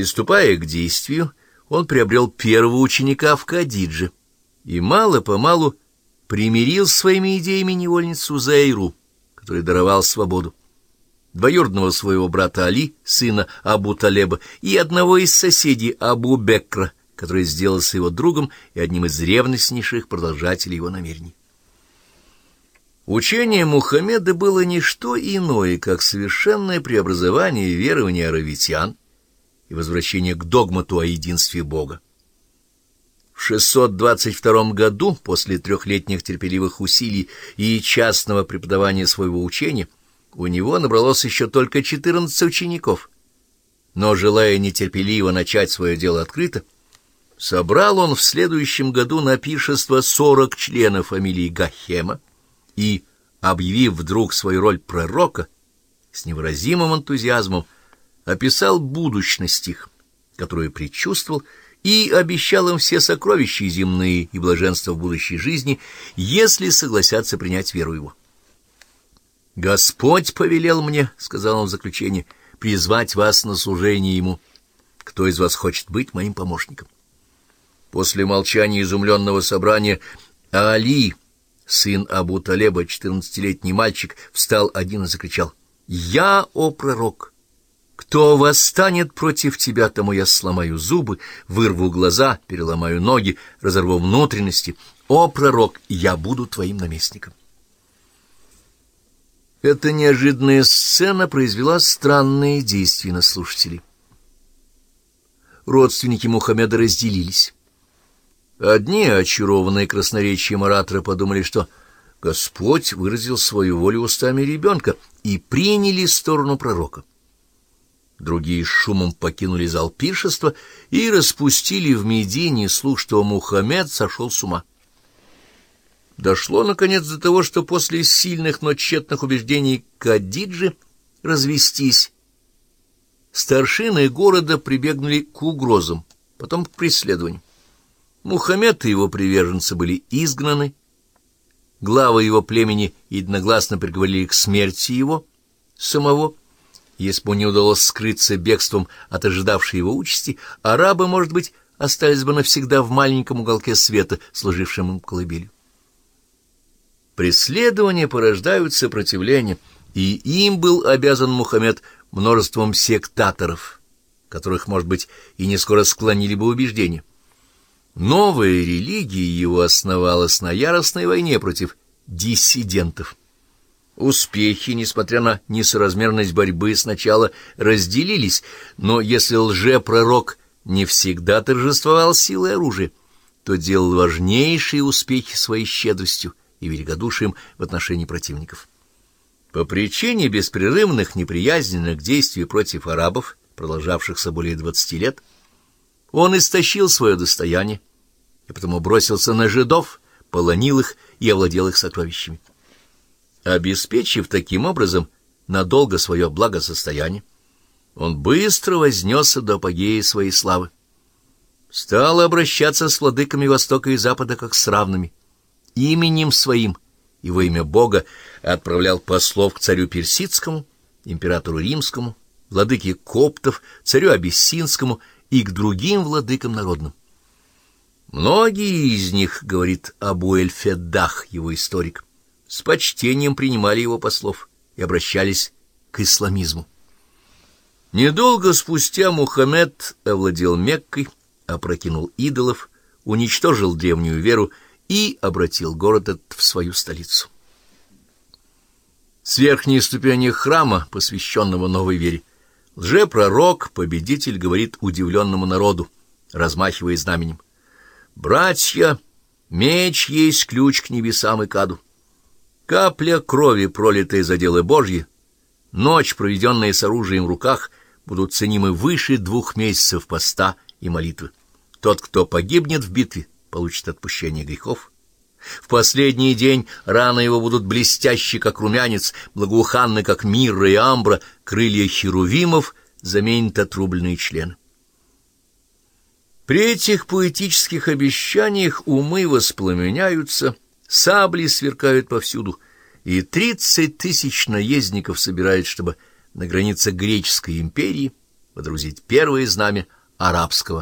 Приступая к действию, он приобрел первого ученика в Кадидже и мало-помалу примирил своими идеями невольницу Зайру, который даровал свободу, двоюродного своего брата Али, сына Абу Талеба, и одного из соседей Абу Бекра, который сделался его другом и одним из ревностнейших продолжателей его намерений. Учение Мухаммеда было не что иное, как совершенное преобразование верования аравитян и возвращение к догмату о единстве Бога. В 622 году, после трехлетних терпеливых усилий и частного преподавания своего учения, у него набралось еще только 14 учеников. Но, желая нетерпеливо начать свое дело открыто, собрал он в следующем году на пиршество 40 членов фамилии Гахема и, объявив вдруг свою роль пророка, с невыразимым энтузиазмом описал будущность их, которую предчувствовал, и обещал им все сокровища земные и блаженства в будущей жизни, если согласятся принять веру его. «Господь повелел мне, — сказал он в заключение, — призвать вас на служение ему. Кто из вас хочет быть моим помощником?» После молчания изумленного собрания Али, сын Абу Талеба, четырнадцатилетний мальчик, встал один и закричал «Я, о пророк!» Кто восстанет против тебя, тому я сломаю зубы, вырву глаза, переломаю ноги, разорву внутренности. О, пророк, я буду твоим наместником. Эта неожиданная сцена произвела странные действия на слушателей. Родственники Мухаммеда разделились. Одни, очарованные красноречием оратора, подумали, что Господь выразил свою волю устами ребенка и приняли сторону пророка. Другие шумом покинули зал пиршества и распустили в Медине слух, что Мухаммед сошел с ума. Дошло, наконец, до того, что после сильных, но тщетных убеждений Кадиджи развестись, старшины города прибегнули к угрозам, потом к преследованию. Мухаммед и его приверженцы были изгнаны, главы его племени единогласно приговорили к смерти его самого, если бы не удалось скрыться бегством от ожидавшей его участи, арабы, может быть, остались бы навсегда в маленьком уголке света, служившем им колыбелью. Преследования порождают сопротивление, и им был обязан Мухаммед множеством сектаторов, которых, может быть, и не скоро склонили бы убеждения. Новая религия его основалась на яростной войне против диссидентов. Успехи, несмотря на несоразмерность борьбы, сначала разделились, но если лжепророк не всегда торжествовал силой оружия, то делал важнейшие успехи своей щедростью и великодушием в отношении противников. По причине беспрерывных неприязненных действий против арабов, продолжавшихся более двадцати лет, он истощил свое достояние и потому бросился на жидов, полонил их и овладел их сокровищами обеспечив таким образом надолго свое благосостояние, он быстро вознесся до апогея своей славы. Стал обращаться с владыками Востока и Запада как с равными. Именем своим и во имя Бога отправлял послов к царю Персидскому, императору Римскому, владыке Коптов, царю Абиссинскому и к другим владыкам народным. Многие из них, говорит Абу Эльфедах, его историк, с почтением принимали его послов и обращались к исламизму. Недолго спустя Мухаммед овладел Меккой, опрокинул идолов, уничтожил древнюю веру и обратил город этот в свою столицу. С верхней ступени храма, посвященного новой вере, лжепророк, победитель, говорит удивленному народу, размахивая знаменем. «Братья, меч есть ключ к небесам и каду. Капля крови, пролитая за дело Божье, ночь, проведенная с оружием в руках, будут ценимы выше двух месяцев поста и молитвы. Тот, кто погибнет в битве, получит отпущение грехов. В последний день раны его будут блестящие, как румянец, благоуханны, как мирра и амбра, крылья херувимов заменят отрубленные члены. При этих поэтических обещаниях умы воспламеняются — Сабли сверкают повсюду, и тридцать тысяч наездников собирают, чтобы на границе Греческой империи водрузить первое знамя арабского